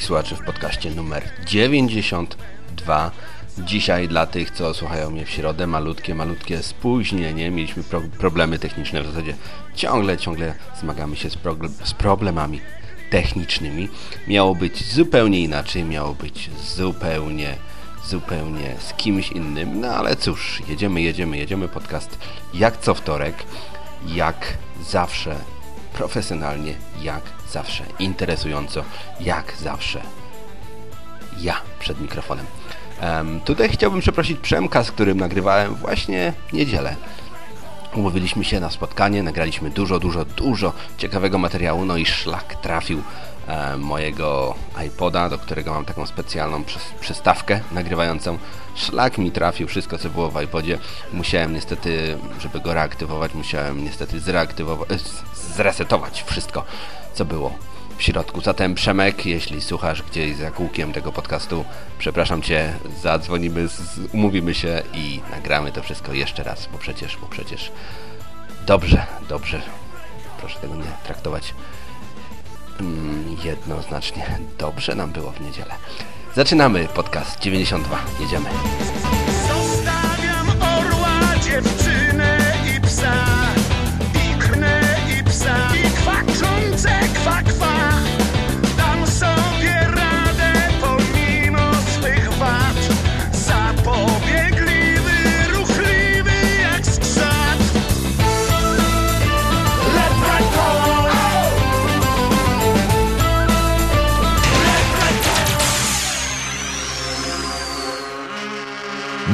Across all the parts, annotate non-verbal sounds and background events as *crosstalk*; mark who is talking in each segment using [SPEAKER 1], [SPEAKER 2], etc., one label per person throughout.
[SPEAKER 1] Wszystkich słuchaczy w podcaście numer 92. Dzisiaj dla tych, co słuchają mnie w środę, malutkie, malutkie spóźnienie. Mieliśmy pro problemy techniczne, w zasadzie ciągle, ciągle zmagamy się z, z problemami technicznymi. Miało być zupełnie inaczej, miało być zupełnie, zupełnie z kimś innym. No ale cóż, jedziemy, jedziemy, jedziemy. Podcast jak co wtorek, jak zawsze profesjonalnie, jak zawsze interesująco, jak zawsze ja przed mikrofonem. Um, tutaj chciałbym przeprosić Przemka, z którym nagrywałem właśnie niedzielę. Umówiliśmy się na spotkanie, nagraliśmy dużo, dużo, dużo ciekawego materiału, no i szlak trafił mojego iPoda, do którego mam taką specjalną przystawkę nagrywającą. Szlak mi trafił, wszystko co było w iPodzie. Musiałem niestety, żeby go reaktywować, musiałem niestety zreaktywować, e, zresetować wszystko, co było w środku. Zatem Przemek, jeśli słuchasz gdzieś za kółkiem tego podcastu, przepraszam Cię, zadzwonimy, umówimy się i nagramy to wszystko jeszcze raz, bo przecież, bo przecież dobrze, dobrze, proszę tego nie traktować mm, jednoznacznie. Dobrze nam było w niedzielę. Zaczynamy podcast 92. Jedziemy. Zostawiam orła, dziewczynę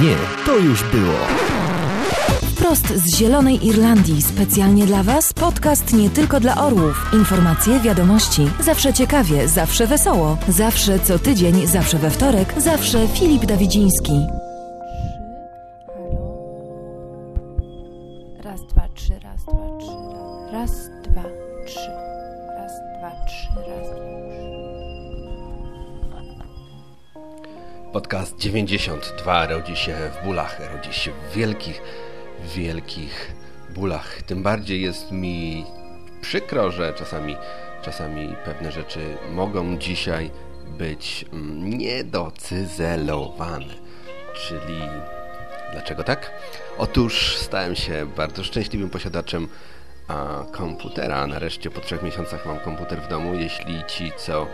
[SPEAKER 2] Nie, to już było.
[SPEAKER 3] Prost z Zielonej Irlandii, specjalnie dla Was podcast nie tylko dla orłów. Informacje, wiadomości, zawsze ciekawie, zawsze wesoło, zawsze co tydzień, zawsze we wtorek, zawsze Filip Dawidziński.
[SPEAKER 4] Raz, dwa, trzy, raz, dwa, trzy, raz,
[SPEAKER 1] Podcast 92 rodzi się w bólach, rodzi się w wielkich, wielkich bólach. Tym bardziej jest mi przykro, że czasami, czasami pewne rzeczy mogą dzisiaj być niedocyzelowane. Czyli dlaczego tak? Otóż stałem się bardzo szczęśliwym posiadaczem komputera. Nareszcie po trzech miesiącach mam komputer w domu. Jeśli ci, co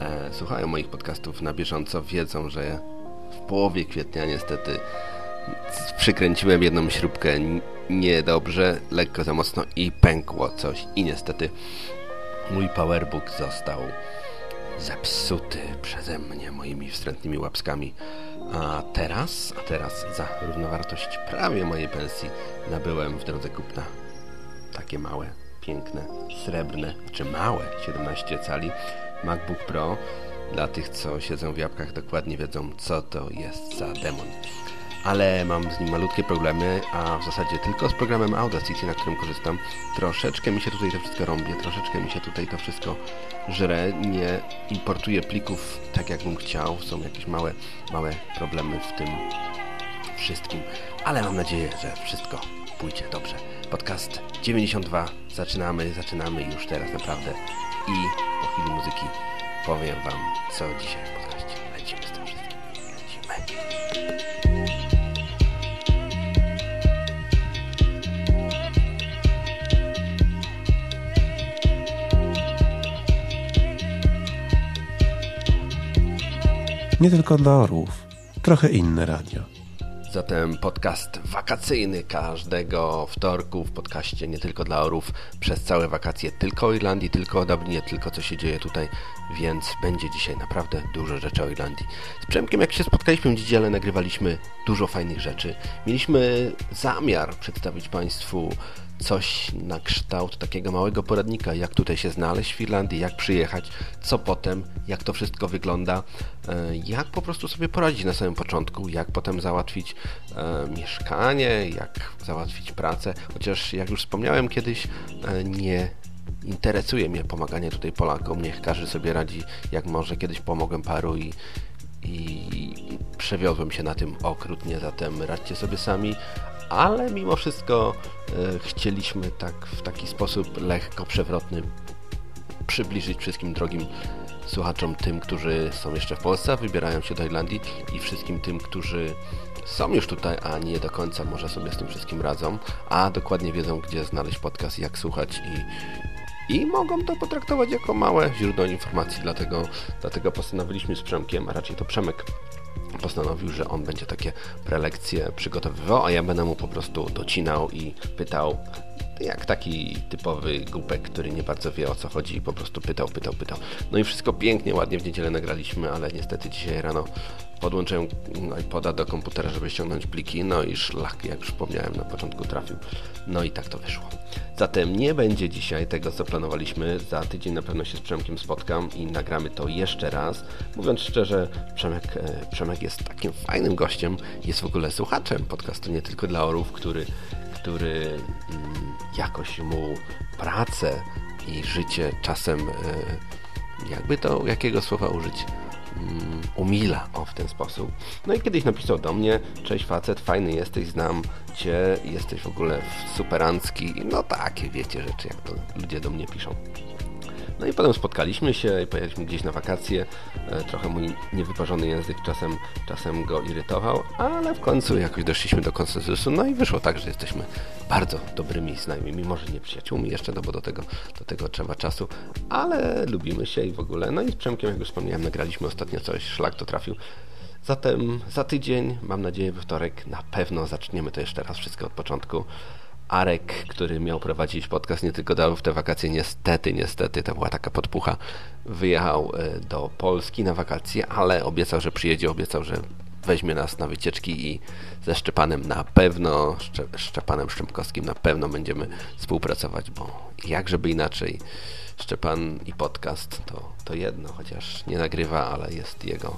[SPEAKER 1] e, słuchają moich podcastów na bieżąco, wiedzą, że w połowie kwietnia niestety przykręciłem jedną śrubkę niedobrze, lekko za mocno i pękło coś. I niestety mój powerbook został zepsuty przeze mnie moimi wstrętnymi łapskami. A teraz, a teraz za równowartość prawie mojej pensji nabyłem w drodze kupna takie małe, piękne, srebrne, czy małe, 17 cali MacBook Pro. Dla tych, co siedzą w jabłkach, dokładnie wiedzą, co to jest za demon. Ale mam z nim malutkie problemy, a w zasadzie tylko z programem Audacity, na którym korzystam. Troszeczkę mi się tutaj to wszystko rąbie, troszeczkę mi się tutaj to wszystko żre. Nie importuję plików tak, jakbym chciał. Są jakieś małe, małe problemy w tym wszystkim. Ale mam nadzieję, że wszystko pójdzie dobrze. Podcast 92. Zaczynamy, zaczynamy już teraz naprawdę. I po chwili muzyki powiem Wam, co dzisiaj w. Lecimy z tym wszystkim. Lecimy.
[SPEAKER 2] Nie tylko dla orłów. Trochę inne radio.
[SPEAKER 1] Zatem podcast wakacyjny każdego wtorku w podcaście nie tylko dla orów przez całe wakacje, tylko o Irlandii, tylko o Dublinie, tylko co się dzieje tutaj, więc będzie dzisiaj naprawdę dużo rzeczy o Irlandii. Z Przemkiem jak się spotkaliśmy w niedzielę nagrywaliśmy dużo fajnych rzeczy. Mieliśmy zamiar przedstawić Państwu coś na kształt takiego małego poradnika, jak tutaj się znaleźć w Irlandii, jak przyjechać, co potem, jak to wszystko wygląda, e, jak po prostu sobie poradzić na samym początku, jak potem załatwić e, mieszkanie, jak załatwić pracę, chociaż jak już wspomniałem kiedyś, e, nie interesuje mnie pomaganie tutaj Polakom, niech każdy sobie radzi jak może, kiedyś pomogłem paru i i się na tym okrutnie, zatem radźcie sobie sami, ale mimo wszystko e, chcieliśmy tak w taki sposób lekko przewrotny przybliżyć wszystkim drogim słuchaczom, tym, którzy są jeszcze w Polsce, wybierają się do Irlandii i wszystkim tym, którzy są już tutaj, a nie do końca może sobie z tym wszystkim radzą, a dokładnie wiedzą, gdzie znaleźć podcast, jak słuchać i, i mogą to potraktować jako małe źródło informacji, dlatego, dlatego postanowiliśmy z Przemkiem, a raczej to Przemek postanowił, że on będzie takie prelekcje przygotowywał, a ja będę mu po prostu docinał i pytał, jak taki typowy głupek, który nie bardzo wie o co chodzi i po prostu pytał, pytał, pytał. No i wszystko pięknie, ładnie w niedzielę nagraliśmy, ale niestety dzisiaj rano podłączyłem iPoda do komputera, żeby ściągnąć pliki, no i szlak, jak już wspomniałem na początku, trafił. No i tak to wyszło. Zatem nie będzie dzisiaj tego, co planowaliśmy. Za tydzień na pewno się z Przemkiem spotkam i nagramy to jeszcze raz. Mówiąc szczerze, Przemek, e, Przemek jest takim fajnym gościem, jest w ogóle słuchaczem podcastu nie tylko dla orów, który, który mm, jakoś mu pracę i życie czasem, e, jakby to, jakiego słowa użyć, umila, o w ten sposób. No i kiedyś napisał do mnie, cześć facet, fajny jesteś, znam cię, jesteś w ogóle superancki, no takie wiecie rzeczy, jak to ludzie do mnie piszą. No i potem spotkaliśmy się i pojechaliśmy gdzieś na wakacje. E, trochę mój niewyparzony język czasem, czasem go irytował, ale w końcu jakoś doszliśmy do konsensusu. No i wyszło tak, że jesteśmy bardzo dobrymi znajomymi, może nie przyjaciółmi jeszcze, no bo do tego, do tego trzeba czasu, ale lubimy się i w ogóle. No i z Przemkiem, jak już wspomniałem, nagraliśmy ostatnio coś, szlak to trafił. Zatem za tydzień, mam nadzieję we wtorek, na pewno zaczniemy to jeszcze raz wszystko od początku. Arek, który miał prowadzić podcast nie tylko dał w te wakacje, niestety, niestety, to była taka podpucha, wyjechał e, do Polski na wakacje, ale obiecał, że przyjedzie, obiecał, że weźmie nas na wycieczki i ze Szczepanem na pewno, Szczepanem Szczępkowskim na pewno będziemy współpracować, bo jak żeby inaczej, Szczepan i podcast to, to jedno, chociaż nie nagrywa, ale jest jego,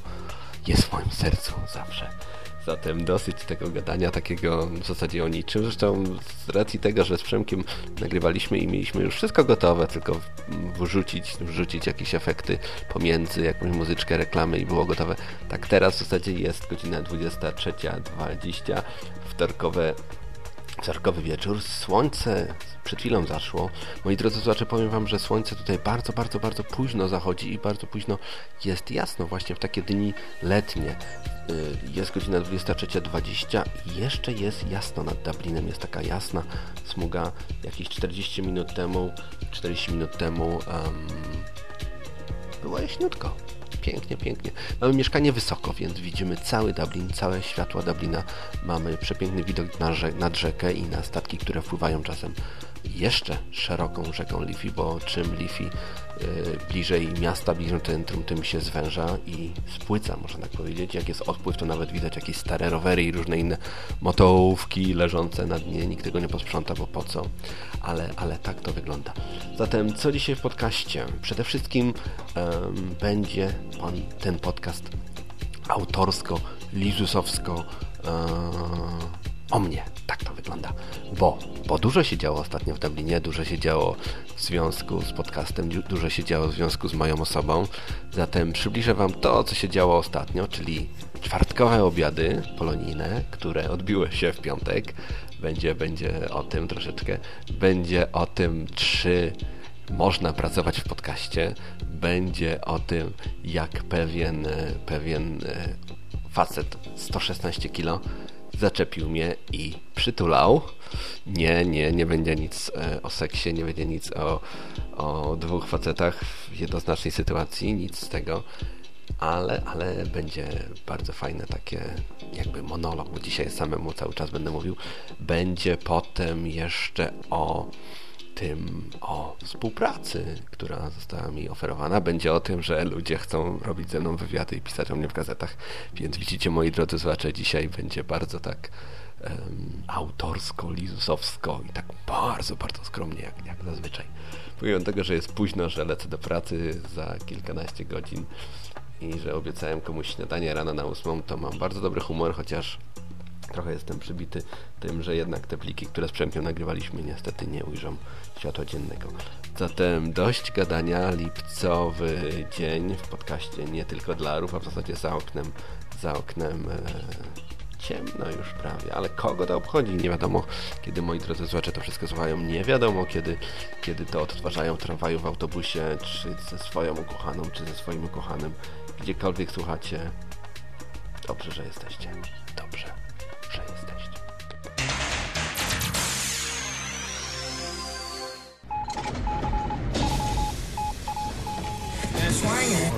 [SPEAKER 1] jest w moim sercu zawsze. Zatem dosyć tego gadania takiego w zasadzie o niczym. Zresztą z racji tego, że z Przemkiem nagrywaliśmy i mieliśmy już wszystko gotowe, tylko wrzucić, wrzucić jakieś efekty pomiędzy, jakąś muzyczkę, reklamy i było gotowe. Tak teraz w zasadzie jest godzina 23.20, wtorkowe Wtorkowy wieczór, słońce przed chwilą zaszło. Moi drodzy słuchacze, powiem Wam, że słońce tutaj bardzo, bardzo, bardzo późno zachodzi i bardzo późno jest jasno, właśnie w takie dni letnie. Y, jest godzina 23.20 i jeszcze jest jasno nad Dublinem. Jest taka jasna smuga. Jakieś 40 minut temu, 40 minut temu um, było jaśniutko. Pięknie, pięknie. Mamy mieszkanie wysoko, więc widzimy cały Dublin, całe światła Dublina. Mamy przepiękny widok na nad rzekę i na statki, które wpływają czasem jeszcze szeroką rzeką Liffey, bo czym Liffey y, bliżej miasta, bliżej centrum, tym się zwęża i spłyca, można tak powiedzieć. Jak jest odpływ, to nawet widać jakieś stare rowery i różne inne motołówki leżące na dnie. Nikt tego nie posprząta, bo po co? Ale, ale tak to wygląda. Zatem, co dzisiaj w podcaście? Przede wszystkim um, będzie on, ten podcast autorsko, lizusowsko um, o mnie. Tak to wygląda. Bo, bo dużo się działo ostatnio w Dublinie, dużo się działo w związku z podcastem, dużo się działo w związku z moją osobą. Zatem przybliżę Wam to, co się działo ostatnio, czyli czwartkowe obiady polonijne, które odbiły się w piątek. Będzie, będzie o tym troszeczkę. Będzie o tym, czy można pracować w podcaście. Będzie o tym, jak pewien, pewien e, facet 116 kg zaczepił mnie i przytulał. Nie, nie, nie będzie nic e, o seksie, nie będzie nic o, o dwóch facetach w jednoznacznej sytuacji, nic z tego, ale, ale będzie bardzo fajne takie jakby monolog, bo dzisiaj samemu cały czas będę mówił. Będzie potem jeszcze o tym o współpracy, która została mi oferowana. Będzie o tym, że ludzie chcą robić ze mną wywiady i pisać o mnie w gazetach. Więc widzicie, moi drodzy słuchacze, dzisiaj będzie bardzo tak um, autorsko, lizusowsko i tak bardzo, bardzo skromnie, jak, jak zazwyczaj. Pomimo tego, że jest późno, że lecę do pracy za kilkanaście godzin i że obiecałem komuś śniadanie rano na ósmą, to mam bardzo dobry humor, chociaż trochę jestem przybity tym, że jednak te pliki, które z Przemkiem nagrywaliśmy, niestety nie ujrzą światła dziennego. Zatem dość gadania, lipcowy dzień w podcaście nie tylko dla Arów, a w zasadzie za oknem, za oknem e, ciemno już prawie, ale kogo to obchodzi? Nie wiadomo, kiedy moi drodzy słuchacze to wszystko słuchają, nie wiadomo, kiedy, kiedy to odtwarzają w tramwaju, w autobusie, czy ze swoją ukochaną, czy ze swoim ukochanym, gdziekolwiek słuchacie. Dobrze, że jesteście. Dobrze,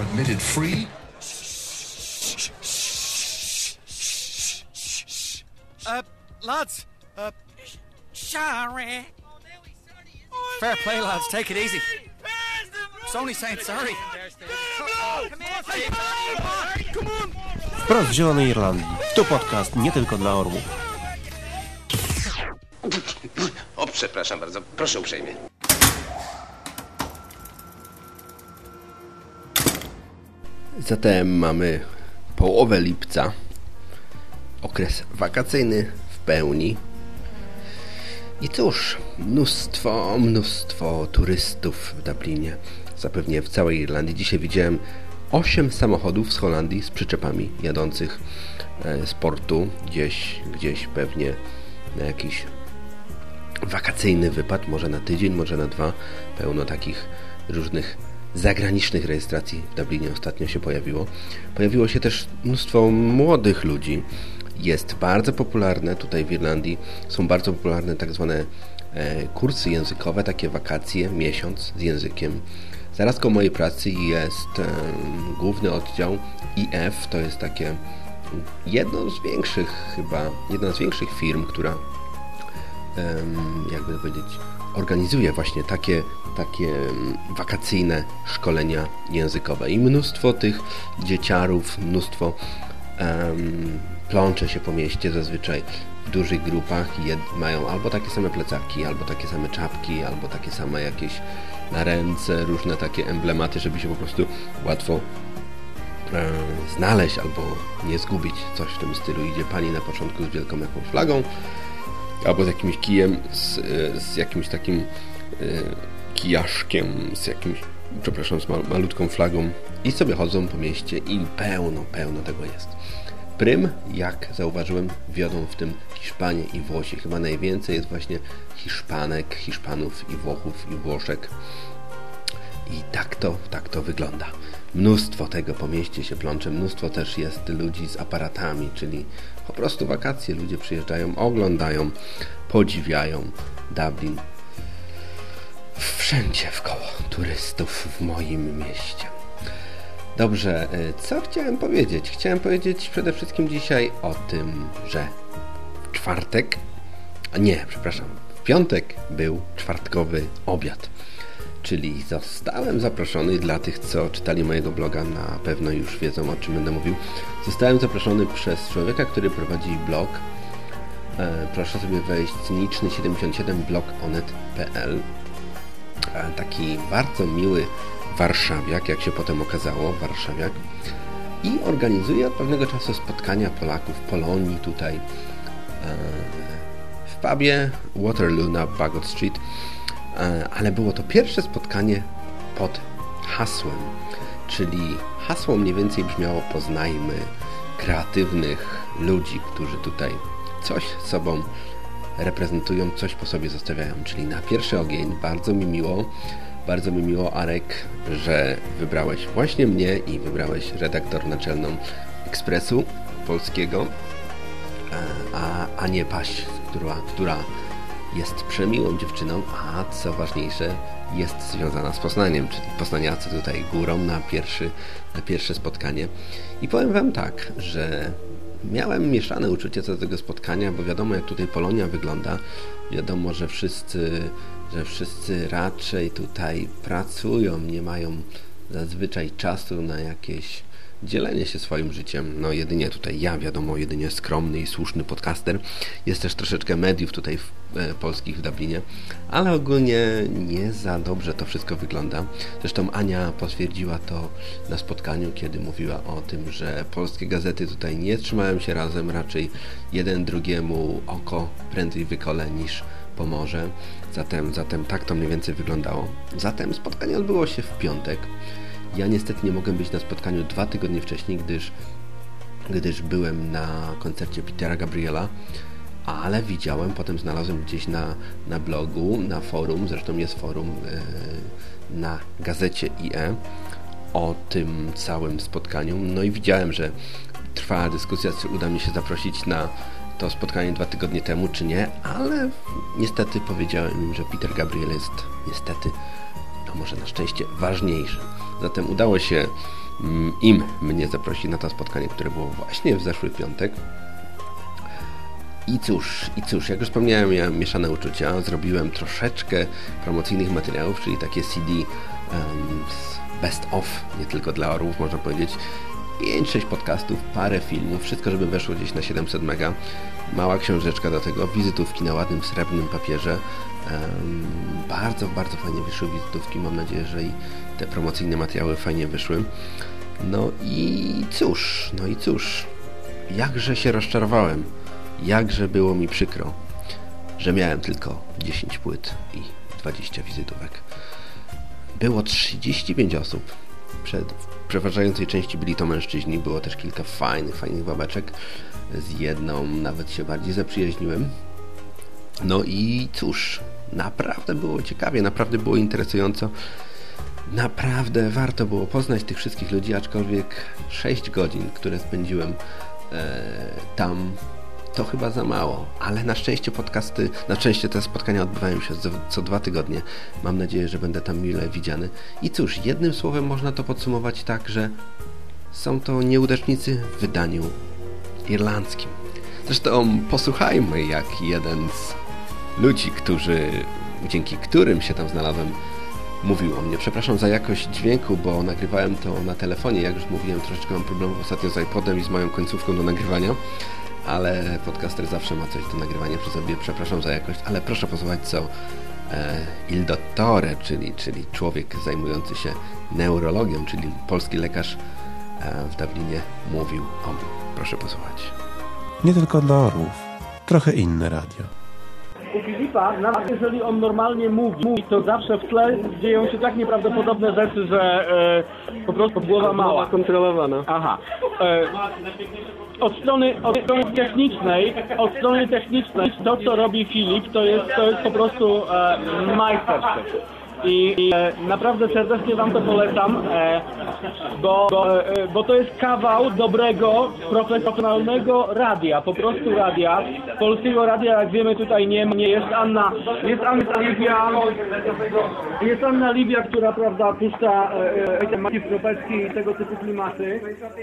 [SPEAKER 5] are admitted free.
[SPEAKER 6] Uh, lads. Uh, sorry. Fair play, lads. Take it easy. It's only saying sorry.
[SPEAKER 2] Wprost z Zielonej Irlandii. To podcast nie tylko dla orłów.
[SPEAKER 7] O, przepraszam bardzo. Proszę uprzejmie.
[SPEAKER 1] Zatem mamy połowę lipca, okres wakacyjny w pełni. I cóż, mnóstwo, mnóstwo turystów w Dublinie, zapewne w całej Irlandii. Dzisiaj widziałem 8 samochodów z Holandii z przyczepami jadących e, z portu gdzieś, gdzieś pewnie na jakiś wakacyjny wypad, może na tydzień, może na dwa. Pełno takich różnych zagranicznych rejestracji w Dublinie ostatnio się pojawiło. Pojawiło się też mnóstwo młodych ludzi. Jest bardzo popularne tutaj w Irlandii, są bardzo popularne tak zwane e, kursy językowe, takie wakacje, miesiąc z językiem. Zaraz koło mojej pracy jest e, główny oddział IF, to jest takie jedno z większych chyba, jedna z większych firm, która jakby powiedzieć, organizuje właśnie takie, takie em, wakacyjne szkolenia językowe. I mnóstwo tych dzieciarów, mnóstwo em, plącze się po mieście zazwyczaj w dużych grupach i mają albo takie same plecaki, albo takie same czapki, albo takie same jakieś na ręce, różne takie emblematy, żeby się po prostu łatwo e, znaleźć albo nie zgubić coś w tym stylu. Idzie pani na początku z wielką jakąś flagą, albo z jakimś kijem, z, z jakimś takim e, kijaszkiem, z jakimś, przepraszam, z mal, malutką flagą i sobie chodzą po mieście i pełno, pełno tego jest. Prym, jak zauważyłem, wiodą w tym Hiszpanie i Włosi. Chyba najwięcej jest właśnie Hiszpanek, Hiszpanów i Włochów i Włoszek. I tak to, tak to wygląda. Mnóstwo tego po mieście się plącze, mnóstwo też jest ludzi z aparatami, czyli po prostu wakacje. Ludzie przyjeżdżają, oglądają, podziwiają Dublin. Wszędzie w koło turystów w moim mieście. Dobrze, y, co chciałem powiedzieć? Chciałem powiedzieć przede wszystkim dzisiaj o tym, że w czwartek, nie, przepraszam, w piątek był czwartkowy obiad. Czyli zostałem zaproszony dla tych, co czytali mojego bloga, na pewno już wiedzą o czym będę mówił. Zostałem zaproszony przez człowieka, który prowadzi blog. E, proszę sobie wejść cyniczny77blogonet.pl e, Taki bardzo miły warszawiak, jak się potem okazało, warszawiak. I organizuje od pewnego czasu spotkania Polaków w Polonii tutaj e, w pubie Waterloo na Bagot Street ale było to pierwsze spotkanie pod hasłem, czyli hasło mniej więcej brzmiało poznajmy kreatywnych ludzi, którzy tutaj coś sobą reprezentują, coś po sobie zostawiają, czyli na pierwszy ogień bardzo mi miło, bardzo mi miło Arek, że wybrałeś właśnie mnie i wybrałeś redaktor naczelną Ekspresu Polskiego, e, a, a nie Paś, która, która jest przemiłą dziewczyną, a co ważniejsze, jest związana z Poznaniem, czyli poznaniacy tutaj górą na, pierwszy, na pierwsze spotkanie. I powiem Wam tak, że miałem mieszane uczucie co do tego spotkania, bo wiadomo jak tutaj Polonia wygląda. Wiadomo, że wszyscy, że wszyscy raczej tutaj pracują, nie mają zazwyczaj czasu na jakieś dzielenie się swoim życiem. No jedynie tutaj ja, wiadomo, jedynie skromny i słuszny podcaster. Jest też troszeczkę mediów tutaj w, e, polskich w Dublinie, ale ogólnie nie za dobrze to wszystko wygląda. Zresztą Ania potwierdziła to na spotkaniu, kiedy mówiła o tym, że polskie gazety tutaj nie trzymają się razem, raczej jeden drugiemu oko prędzej wykole niż pomoże. Zatem, zatem tak to mniej więcej wyglądało. Zatem spotkanie odbyło się w piątek. Ja niestety nie mogłem być na spotkaniu dwa tygodnie wcześniej, gdyż gdyż byłem na koncercie Petera Gabriela, ale widziałem, potem znalazłem gdzieś na, na blogu, na forum, zresztą jest forum yy, na gazecie IE o tym całym spotkaniu. No i widziałem, że trwała dyskusja, czy uda mi się zaprosić na to spotkanie dwa tygodnie temu, czy nie, ale niestety powiedziałem im, że Peter Gabriel jest niestety, może na szczęście, ważniejszy. Zatem udało się mm, im mnie zaprosić na to spotkanie, które było właśnie w zeszły piątek. I cóż, i cóż, jak już wspomniałem, miałem mieszane uczucia. Zrobiłem troszeczkę promocyjnych materiałów, czyli takie CD um, best of, nie tylko dla orłów, można powiedzieć. 5-6 podcastów, parę filmów, wszystko, żeby weszło gdzieś na 700 mega. Mała książeczka do tego, wizytówki na ładnym srebrnym papierze. Um, bardzo, bardzo fajnie wyszły wizytówki. Mam nadzieję, że i te promocyjne materiały fajnie wyszły. No i cóż, no i cóż, jakże się rozczarowałem, jakże było mi przykro, że miałem tylko 10 płyt i 20 wizytówek. Było 35 osób. Przed, przeważającej części byli to mężczyźni. Było też kilka fajnych, fajnych babeczek. Z jedną nawet się bardziej zaprzyjaźniłem. No i cóż, naprawdę było ciekawie, naprawdę było interesująco. Naprawdę warto było poznać tych wszystkich ludzi, aczkolwiek 6 godzin, które spędziłem e, tam to chyba za mało, ale na szczęście podcasty, na szczęście te spotkania odbywają się co dwa tygodnie. Mam nadzieję, że będę tam mile widziany. I cóż, jednym słowem można to podsumować tak, że są to nieudacznicy w wydaniu irlandzkim. Zresztą posłuchajmy, jak jeden z ludzi, którzy, dzięki którym się tam znalazłem, mówił o mnie. Przepraszam za jakość dźwięku, bo nagrywałem to na telefonie. Jak już mówiłem, troszeczkę mam problemów ostatnio z iPodem i z moją końcówką do nagrywania ale podcaster zawsze ma coś do nagrywania przy sobie. Przepraszam za jakość, ale proszę posłuchać, co e, Il Dottore, czyli, czyli człowiek zajmujący się neurologią, czyli polski lekarz e, w Dublinie mówił o mnie. Proszę posłuchać.
[SPEAKER 2] Nie tylko dla orłów, trochę inne radio.
[SPEAKER 8] U Filipa, nawet jeżeli on normalnie mówi, to zawsze w tle dzieją się tak nieprawdopodobne rzeczy, że e, po prostu głowa mała. kontrolowana. Aha. E, od strony, od strony technicznej, od strony technicznej, to co robi Filip, to jest, to jest po prostu e, majstersztyk. I e, naprawdę serdecznie Wam to polecam, e, bo, bo, e, bo to jest kawał dobrego, profesjonalnego radia, po prostu radia. Polskiego radia, jak wiemy, tutaj nie, nie jest Anna, jest Anna Livia, jest Anna Livia, która, prawda, puszcza e, e, Kropecki i tego typu klimaty.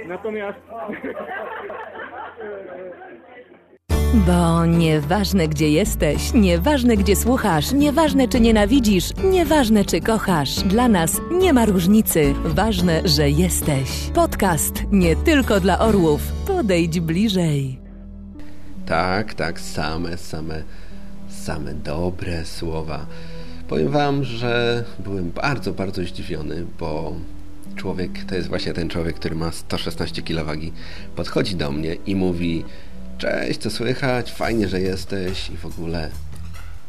[SPEAKER 8] Natomiast... *laughs*
[SPEAKER 3] Bo nieważne gdzie jesteś, nieważne gdzie słuchasz, nieważne czy nienawidzisz, nieważne czy kochasz, dla nas nie ma różnicy. Ważne, że jesteś. Podcast nie tylko dla orłów. Podejdź bliżej.
[SPEAKER 1] Tak, tak, same, same, same dobre słowa. Powiem Wam, że byłem bardzo, bardzo zdziwiony, bo człowiek, to jest właśnie ten człowiek, który ma 116 kg wagi, podchodzi do mnie i mówi Cześć, co słychać? Fajnie, że jesteś i w ogóle.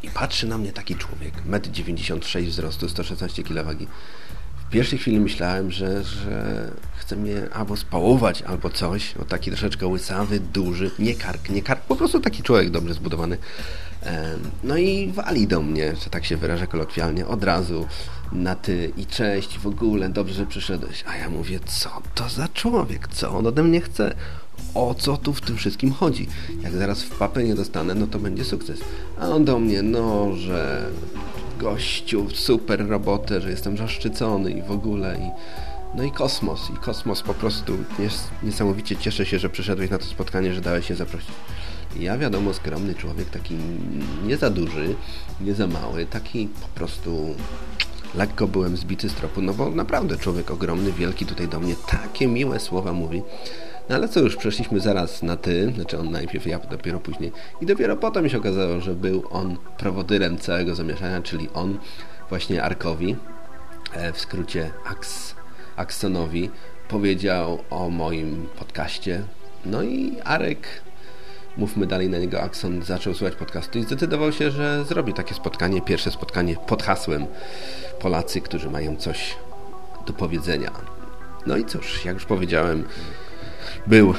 [SPEAKER 1] I patrzy na mnie taki człowiek, 1,96 m wzrostu, 116 kg. W pierwszej chwili myślałem, że, że chce mnie albo spałować, albo coś. O taki troszeczkę łysawy, duży, nie kark, nie kark, po prostu taki człowiek dobrze zbudowany. No i wali do mnie, że tak się wyrażę kolokwialnie, od razu na ty i cześć, w ogóle, dobrze, że przyszedłeś. A ja mówię, co to za człowiek, co on ode mnie chce? O co tu w tym wszystkim chodzi. Jak zaraz w papę nie dostanę, no to będzie sukces. A on do mnie, no, że gościu, super robotę, że jestem zaszczycony i w ogóle i no i kosmos, i kosmos po prostu niesamowicie cieszę się, że przyszedłeś na to spotkanie, że dałeś się zaprosić. Ja wiadomo, skromny człowiek, taki nie za duży, nie za mały, taki po prostu lekko byłem zbity z tropu, no bo naprawdę człowiek ogromny, wielki tutaj do mnie takie miłe słowa mówi, no ale co już, przeszliśmy zaraz na ty, znaczy on najpierw, ja dopiero później. I dopiero potem się okazało, że był on prowodyrem całego zamieszania, czyli on właśnie Arkowi, e, w skrócie Aks, Aksonowi, powiedział o moim podcaście. No i Arek, mówmy dalej na niego, Akson zaczął słuchać podcastu i zdecydował się, że zrobi takie spotkanie, pierwsze spotkanie pod hasłem Polacy, którzy mają coś do powiedzenia. No i cóż, jak już powiedziałem, był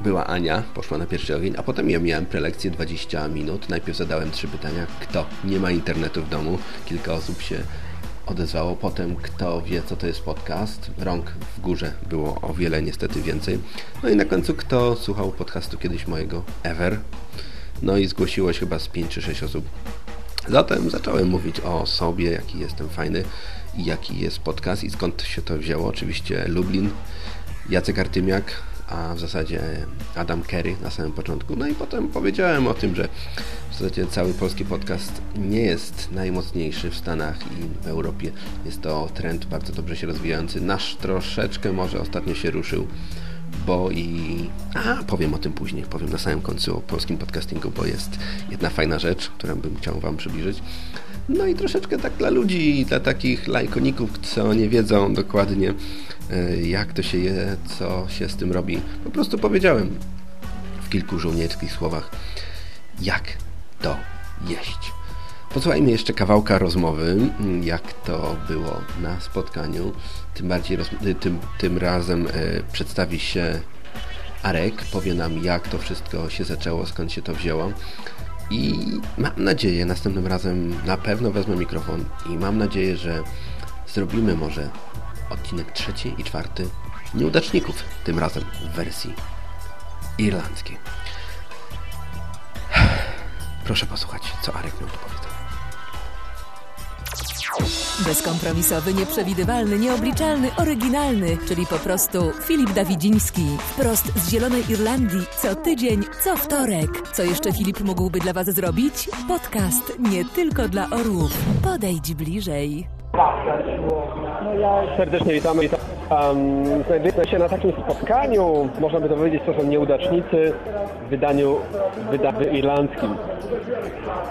[SPEAKER 1] była Ania, poszła na pierwszy ogień, a potem ja miałem prelekcję 20 minut. Najpierw zadałem trzy pytania. Kto nie ma internetu w domu? Kilka osób się odezwało. Potem kto wie, co to jest podcast? Rąk w górze było o wiele niestety więcej. No i na końcu kto słuchał podcastu kiedyś mojego ever? No i zgłosiło się chyba z 5 czy 6 osób. Zatem zacząłem mówić o sobie, jaki jestem fajny i jaki jest podcast i skąd się to wzięło. Oczywiście Lublin, Jacek Artymiak, a w zasadzie Adam Kerry na samym początku. No i potem powiedziałem o tym, że w zasadzie cały polski podcast nie jest najmocniejszy w Stanach i w Europie. Jest to trend bardzo dobrze się rozwijający. Nasz troszeczkę może ostatnio się ruszył, bo i... A, powiem o tym później, powiem na samym końcu o polskim podcastingu, bo jest jedna fajna rzecz, którą bym chciał Wam przybliżyć. No i troszeczkę tak dla ludzi, dla takich lajkoników, co nie wiedzą dokładnie jak to się je, co się z tym robi. Po prostu powiedziałem w kilku żołnierskich słowach, jak to jeść. Posłuchajmy jeszcze kawałka rozmowy, jak to było na spotkaniu. Tym bardziej tym, tym razem e, przedstawi się Arek, powie nam jak to wszystko się zaczęło, skąd się to wzięło. I mam nadzieję, następnym razem na pewno wezmę mikrofon i mam nadzieję, że zrobimy może odcinek trzeci i czwarty nieudaczników, tym razem w wersji irlandzkiej. *sighs* Proszę posłuchać, co Arek miał do powiedzenia.
[SPEAKER 3] Bezkompromisowy, nieprzewidywalny, nieobliczalny, oryginalny, czyli po prostu Filip Dawidziński. Wprost z Zielonej Irlandii, co tydzień, co wtorek. Co jeszcze Filip mógłby dla Was zrobić? Podcast nie tylko dla orłów. Podejdź bliżej.
[SPEAKER 8] Serdecznie witamy. witam. Um, znajdujemy się na takim spotkaniu, można by to powiedzieć, to są nieudacznicy w wydaniu, w irlandzkim.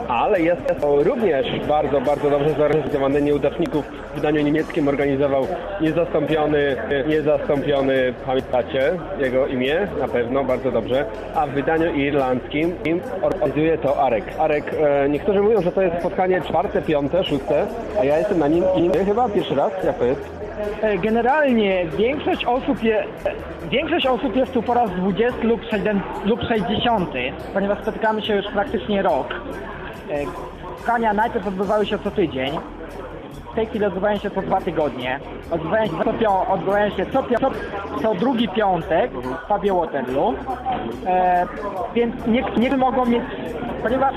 [SPEAKER 8] Ale jest to również bardzo, bardzo dobrze zorganizowany nieudaczników w wydaniu niemieckim organizował niezastąpiony, niezastąpiony, pamiętacie jego imię? Na pewno, bardzo dobrze. A w wydaniu irlandzkim organizuje to Arek. Arek, e, niektórzy mówią, że to jest spotkanie czwarte, piąte, szóste, a ja jestem na nim i chyba pierwszy raz, jak to jest?
[SPEAKER 9] E, Generalnie większość osób, je, większość osób jest tu po raz 20 lub 7 lub 60, ponieważ spotykamy się już praktycznie rok. E, Spotkania najpierw odbywały się co tydzień, w tej chwili odbywają się co dwa tygodnie. Odbywają się co, pio, odbywają się co, pio, co, co drugi piątek w pubie Waterloo. E, więc niektórzy mogą mieć, ponieważ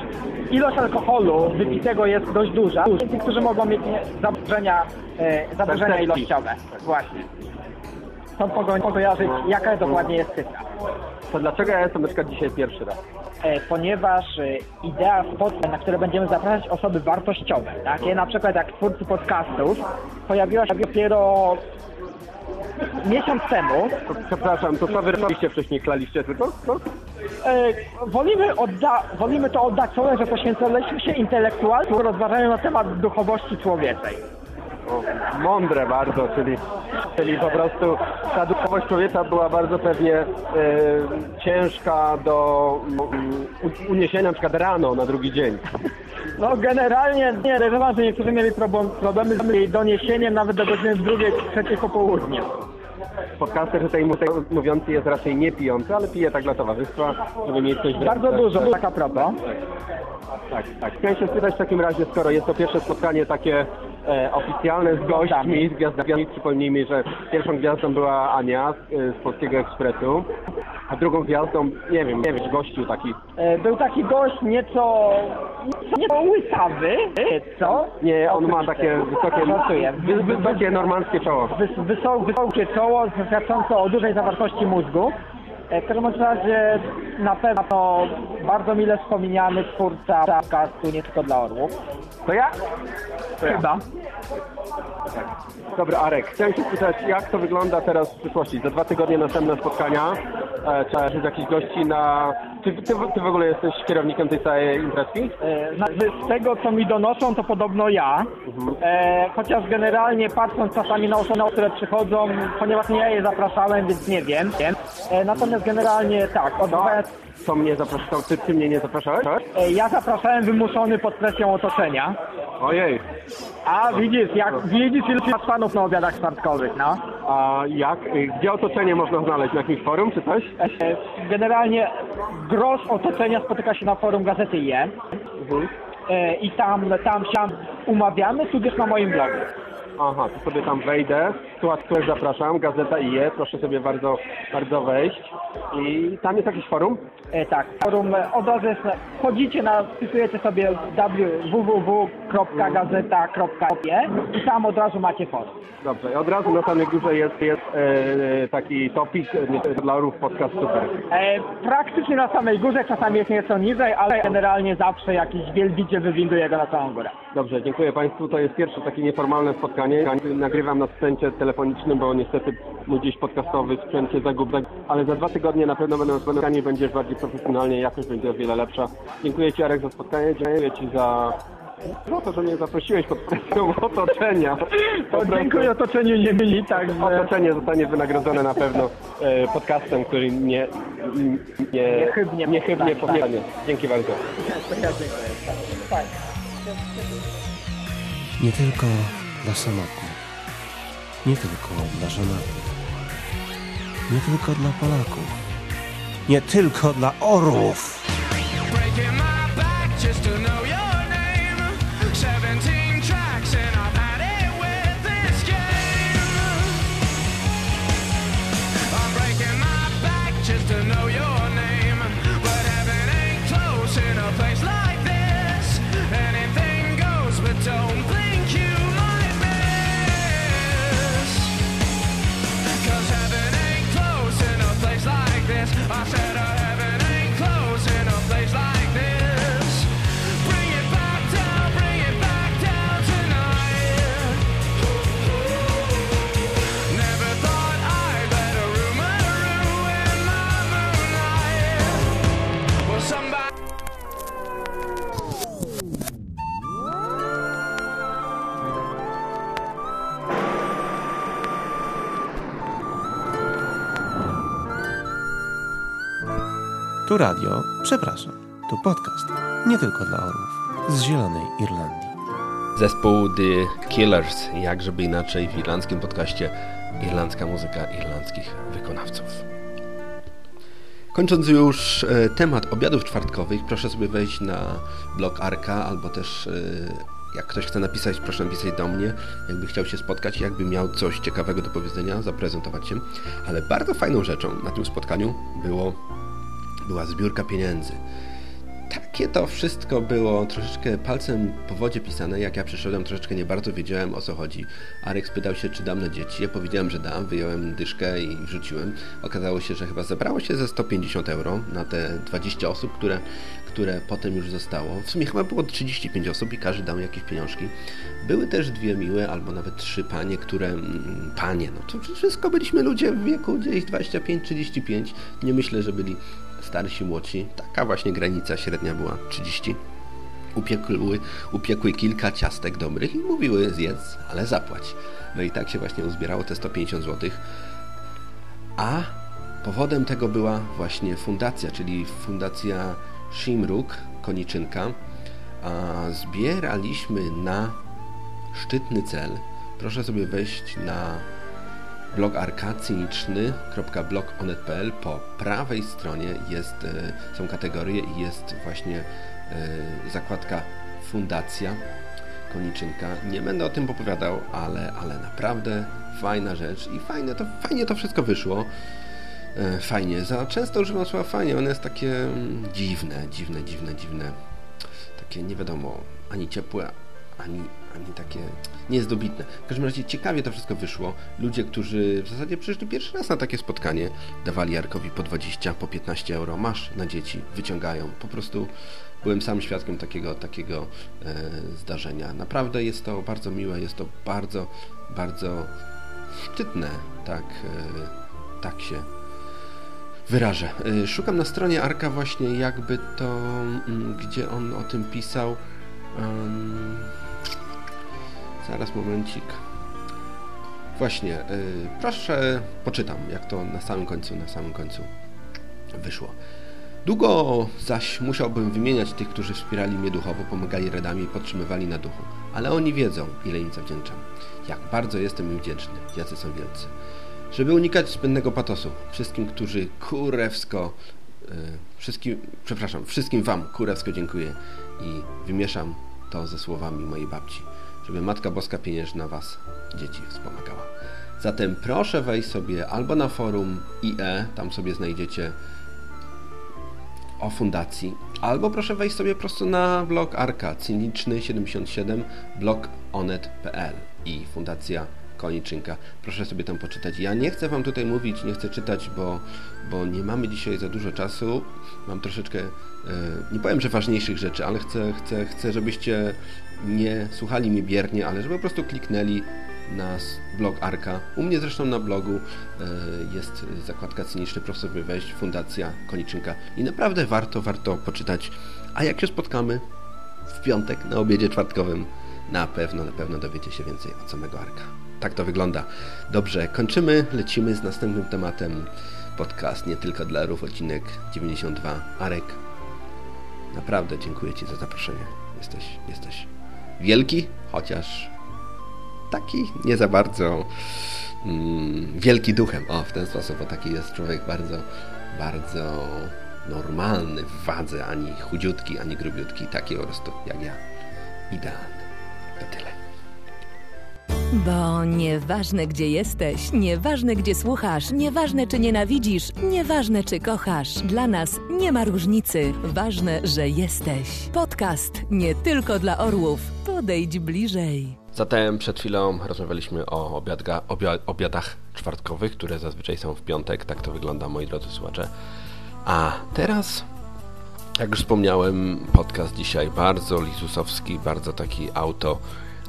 [SPEAKER 9] ilość alkoholu wypitego jest dość duża, więc niektórzy mogą mieć nie- zaburzenia, e, zaburzenia ilościowe. Właśnie. Stąd mogą pokojarzyć, jaka dokładnie jest cyfra.
[SPEAKER 8] To dlaczego ja jestem na przykład dzisiaj pierwszy raz?
[SPEAKER 9] E, ponieważ e, idea spotkań, na które będziemy zapraszać osoby wartościowe, takie na przykład jak twórcy podcastów, pojawiła się dopiero miesiąc temu.
[SPEAKER 8] Przepraszam, to co wy robiliście wcześniej, klaliście tylko? No?
[SPEAKER 9] E, wolimy, odda- wolimy to oddać słowem, że poświęciliśmy się intelektualnie rozważaniu na temat duchowości człowiecej.
[SPEAKER 8] Mądre bardzo, czyli, czyli po prostu ta duchowość człowieka była bardzo pewnie e, ciężka do u- uniesienia na przykład rano na drugi dzień.
[SPEAKER 9] No generalnie nie, podejrzewam, że niektórzy mieli problem, problemy z jej doniesieniem nawet do godziny drugiej, trzeciej po południu.
[SPEAKER 8] Podcaster tutaj mówiący jest raczej nie pijący, ale pije tak dla towarzystwa, żeby mieć coś
[SPEAKER 9] Bardzo dużo, tak a propos.
[SPEAKER 8] Tak, tak. Chciałem się spytać w takim razie, skoro jest to pierwsze spotkanie takie e, oficjalne z gośćmi, z gwiazdami, przypomnijmy, że pierwszą gwiazdą była Ania z, e, z Polskiego Ekspresu, a drugą gwiazdą, nie wiem, nie wiem, gościu taki,
[SPEAKER 9] E, Był taki gość nieco, nieco łysawy, co?
[SPEAKER 8] nie, on ma takie wysokie,
[SPEAKER 9] Żartuję.
[SPEAKER 8] wy, wysokie normandzkie czoło.
[SPEAKER 9] Wys, wysok, wysokie czoło świadczące o dużej zawartości mózgu. E, W każdym bądź razie na pewno bardzo mile wspomniany twórca podcastu Nie tylko dla orłów.
[SPEAKER 8] To ja? To ja.
[SPEAKER 9] Chyba.
[SPEAKER 8] Dobra, Arek, chciałem się spytać, jak to wygląda teraz w przyszłości? Za dwa tygodnie następne spotkania, e, trzeba jest jakiś gości na... Czy ty, ty w ogóle jesteś kierownikiem tej całej imprezki?
[SPEAKER 9] E, Znaczy z tego co mi donoszą to podobno ja. E, chociaż generalnie patrząc czasami na osoby, które przychodzą, ponieważ nie ja je zapraszałem, więc nie wiem. E, natomiast generalnie tak, odbywa,
[SPEAKER 8] Co mnie zapraszał? Ty, ty mnie nie zapraszałeś?
[SPEAKER 9] E, ja zapraszałem wymuszony pod presją otoczenia.
[SPEAKER 8] Ojej.
[SPEAKER 9] A widzisz, jak widzisz ilu masz fanów na obiadach czwartkowych, no.
[SPEAKER 8] A jak? Y, Gdzie otoczenie można znaleźć? Na jakimś forum czy coś?
[SPEAKER 9] E, Generalnie gros otoczenia spotyka się na forum Gazety Je
[SPEAKER 8] Mhm.
[SPEAKER 9] e, i tam, tam się umawiamy, tudzież na moim blogu.
[SPEAKER 8] Aha, to sobie tam wejdę. Tu aktualnie zapraszam, Gazeta IE, proszę sobie bardzo, bardzo wejść. I tam jest jakieś forum?
[SPEAKER 9] E, tak, forum e, od razu jest, wchodzicie na, wpisujecie sobie www.gazeta.je i tam od razu macie forum.
[SPEAKER 8] Dobrze, i od razu na samej górze jest, jest e, taki topik e, dla orów podcast super.
[SPEAKER 9] E, praktycznie na samej górze, czasami jest nieco niżej, ale generalnie zawsze jakiś wielbiciel wywinduje go na całą górę.
[SPEAKER 8] Dobrze, dziękuję Państwu. To jest pierwsze takie nieformalne spotkanie. Nagrywam na sprzęcie telefonicznym, bo niestety mój gdzieś podcastowy sprzęt się zagubił. Ale za dwa tygodnie na pewno będę spotkanie, będzie bardziej profesjonalnie, jakość będzie o wiele lepsza. Dziękuję Ci Arek za spotkanie, dziękuję Ci za no to, że mnie zaprosiłeś pod presją otoczenia. Po
[SPEAKER 9] dziękuję otoczeniu nie myli, także
[SPEAKER 8] Otoczenie zostanie wynagrodzone na pewno e, podcastem, który nie, nie,
[SPEAKER 9] Niechybnie
[SPEAKER 8] niechybnie
[SPEAKER 9] powstanie.
[SPEAKER 8] powstanie. Dzięki bardzo.
[SPEAKER 9] ja dziękuję. Tak.
[SPEAKER 2] Nie tylko dla samotnych, nie tylko dla żonatych, nie tylko dla Polaków, nie tylko dla orłów. Tu radio, przepraszam, tu podcast, nie tylko dla orłów, z Zielonej Irlandii.
[SPEAKER 1] Zespół The Killers, jak żeby inaczej w irlandzkim podcaście irlandzka muzyka irlandzkich wykonawców. Kończąc już e, temat obiadów czwartkowych, proszę sobie wejść na blog Arka, albo też e, jak ktoś chce napisać, proszę napisać do mnie, jakby chciał się spotkać, jakby miał coś ciekawego do powiedzenia, zaprezentować się. Ale bardzo fajną rzeczą na tym spotkaniu było, była zbiórka pieniędzy. Takie to wszystko było troszeczkę palcem po wodzie pisane. Jak ja przyszedłem, troszeczkę nie bardzo wiedziałem o co chodzi. Arek spytał się, czy dam na dzieci. Ja powiedziałem, że dam. Wyjąłem dyszkę i wrzuciłem. Okazało się, że chyba zebrało się ze 150 euro na te 20 osób, które, które potem już zostało. W sumie chyba było 35 osób i każdy dał jakieś pieniążki. Były też dwie miłe, albo nawet trzy panie, które... mm, Panie, no to wszystko byliśmy ludzie w wieku gdzieś 25-35. Nie myślę, że byli starsi, młodsi. Taka właśnie granica średnia była 30. Upiekły, upiekły kilka ciastek dobrych i mówiły zjedz, ale zapłać. No i tak się właśnie uzbierało te 150 zł. A powodem tego była właśnie fundacja, czyli fundacja Shimruk, Koniczynka. A zbieraliśmy na szczytny cel. Proszę sobie wejść na blog arkacyniczny.blogonet.pl po prawej stronie jest, e, są kategorie i jest właśnie e, zakładka Fundacja Koniczynka. Nie będę o tym opowiadał, ale, ale naprawdę fajna rzecz i fajne to, fajnie to wszystko wyszło. E, Fajnie. Za często używam słowa fajnie, one jest takie mm, dziwne, dziwne, dziwne, dziwne. Takie nie wiadomo, ani ciepłe, ani, ani takie niezdobitne. W każdym razie ciekawie to wszystko wyszło. Ludzie, którzy w zasadzie przyszli pierwszy raz na takie spotkanie, dawali Jarkowi po 20, po 15 euro. Masz na dzieci, wyciągają. Po prostu byłem sam świadkiem takiego, takiego e, zdarzenia. Naprawdę jest to bardzo miłe, jest to bardzo, bardzo szczytne, tak, e, tak się wyrażę. E, Szukam na stronie Arka właśnie jakby to, mm, gdzie on o tym pisał. Em, zaraz momencik. Właśnie, y, proszę, poczytam, jak to na samym końcu, na samym końcu wyszło. Długo zaś musiałbym wymieniać tych, którzy wspierali mnie duchowo, pomagali radami i podtrzymywali na duchu. Ale oni wiedzą, ile im zawdzięczam. Jak bardzo jestem im wdzięczny, jacy są wielcy. Żeby unikać zbędnego patosu, wszystkim, którzy kurewsko, e, wszystkim, przepraszam, wszystkim Wam kurewsko dziękuję i wymieszam to ze słowami mojej babci, żeby Matka Boska Pieniężna Was, dzieci, wspomagała. Zatem proszę wejść sobie albo na forum IE, tam sobie znajdziecie o fundacji, albo proszę wejść sobie po prostu na blog Arka, cyniczny77, blog onet.pl i fundacja Koniczynka. Proszę sobie tam poczytać. Ja nie chcę Wam tutaj mówić, nie chcę czytać, bo, bo nie mamy dzisiaj za dużo czasu. Mam troszeczkę, nie powiem, że ważniejszych rzeczy, ale chcę, chcę, chcę, żebyście nie słuchali mnie biernie, ale żeby po prostu kliknęli na blog Arka. U mnie zresztą na blogu e, jest zakładka cyniczny, proszę sobie wejść, Fundacja Koniczynka i naprawdę warto, warto poczytać. A jak się spotkamy w piątek na obiedzie czwartkowym, na pewno, na pewno dowiecie się więcej od samego Arka. Tak to wygląda. Dobrze, kończymy, lecimy z następnym tematem. Podcast nie tylko dla rów, odcinek 92. Arek, naprawdę dziękuję Ci za zaproszenie. Jesteś, jesteś wielki, chociaż taki nie za bardzo mm, wielki duchem. O, w ten sposób, bo taki jest człowiek bardzo, bardzo normalny w wadze, ani chudziutki, ani grubiutki, taki po prostu jak ja. Idealny. To tyle.
[SPEAKER 3] Bo nieważne gdzie jesteś, nieważne gdzie słuchasz, nieważne czy nienawidzisz, nieważne czy kochasz, dla nas nie ma różnicy. Ważne, że jesteś. Podcast nie tylko dla orłów. Podejdź bliżej.
[SPEAKER 1] Zatem przed chwilą rozmawialiśmy o obiadga, obia, obiadach czwartkowych, które zazwyczaj są w piątek. Tak to wygląda, moi drodzy słuchacze. A teraz, jak już wspomniałem, podcast dzisiaj bardzo lizusowski, bardzo taki auto,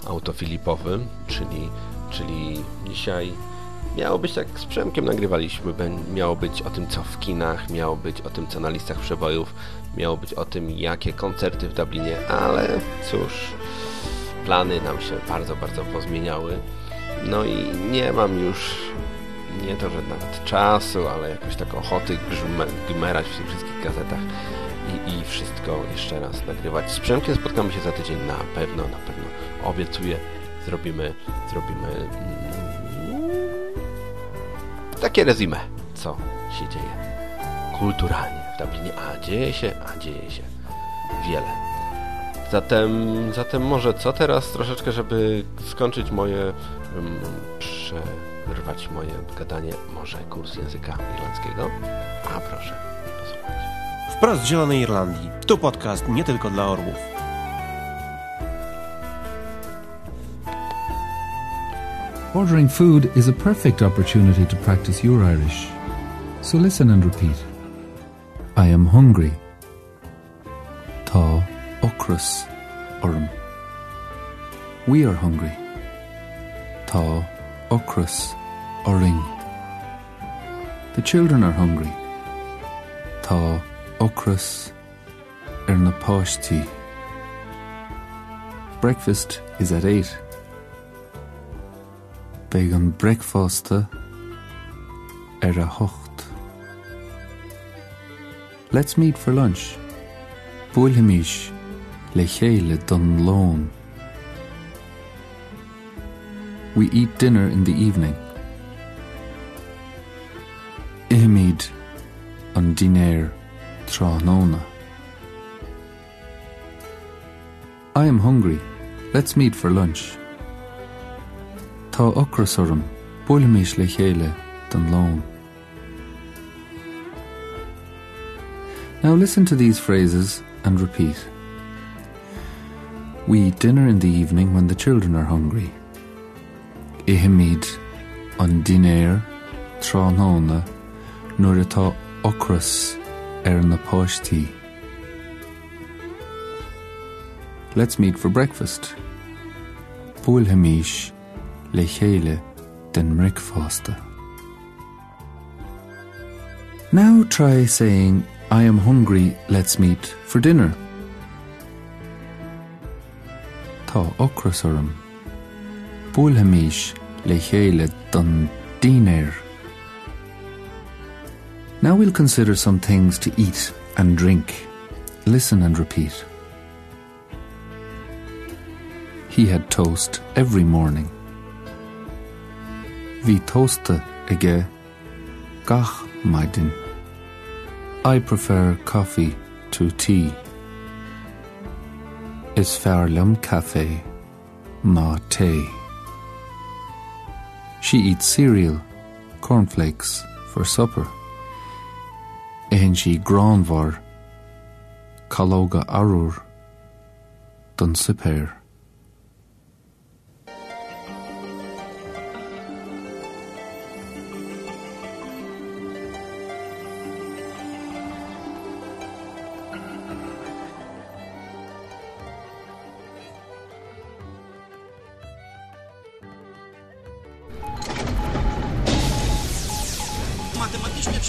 [SPEAKER 1] autofilipowy, czyli, czyli dzisiaj miało być tak z Przemkiem nagrywaliśmy, miało być o tym, co w kinach, miało być o tym, co na listach przebojów, miało być o tym, jakie koncerty w Dublinie, ale cóż plany nam się bardzo, bardzo pozmieniały. No i nie mam już nie to, że nawet czasu, ale jakoś tak ochoty gmerać w tych wszystkich gazetach i, i wszystko jeszcze raz nagrywać. Z Przemkiem spotkamy się za tydzień na pewno, na pewno obiecuję. Zrobimy, zrobimy mm, takie rezime, co się dzieje kulturalnie w Dublinie. A dzieje się, a dzieje się wiele. Zatem, zatem może co teraz troszeczkę, żeby skończyć moje, um, przerwać moje gadanie, może kurs języka irlandzkiego? A proszę, posłuchać.
[SPEAKER 2] Wprost z Zielonej Irlandii. Tu podcast nie tylko dla orłów.
[SPEAKER 5] Ordering food is a perfect opportunity to practice your Irish. So listen and repeat. I am hungry. Tá okras orm. We are hungry. Tá okras oring. The children are hungry. Tá okras er na Breakfast is at 8. Began breakfastet er a hocht. Let's meet for lunch. Búil himish le chéile don lón. We eat dinner in the evening. Ihimid an dinair, tránóna. I am hungry. Let's meet for lunch. Tá ocrasorm, builhamís le chéile don lón. Now listen to these phrases and repeat. We eat dinner in the evening when the children are hungry. Ihimid an dinéir tránóna nuair atá ocras ar er na páistí. Let's meet for breakfast. Builhamís le chéile den mricfásta. Now try saying, I am hungry, let's meet for dinner. Tá ocras orm. Builhamís le chéile don dinéir. Now we'll consider some things to eat and drink. Listen and repeat. He had toast every morning. Bhí toasta ige gach maidin. I prefer coffee to tea. Is fearlam cafe, ma tea. She eats cereal, cornflakes for supper. Ehin she granvar, kaloga arur, dun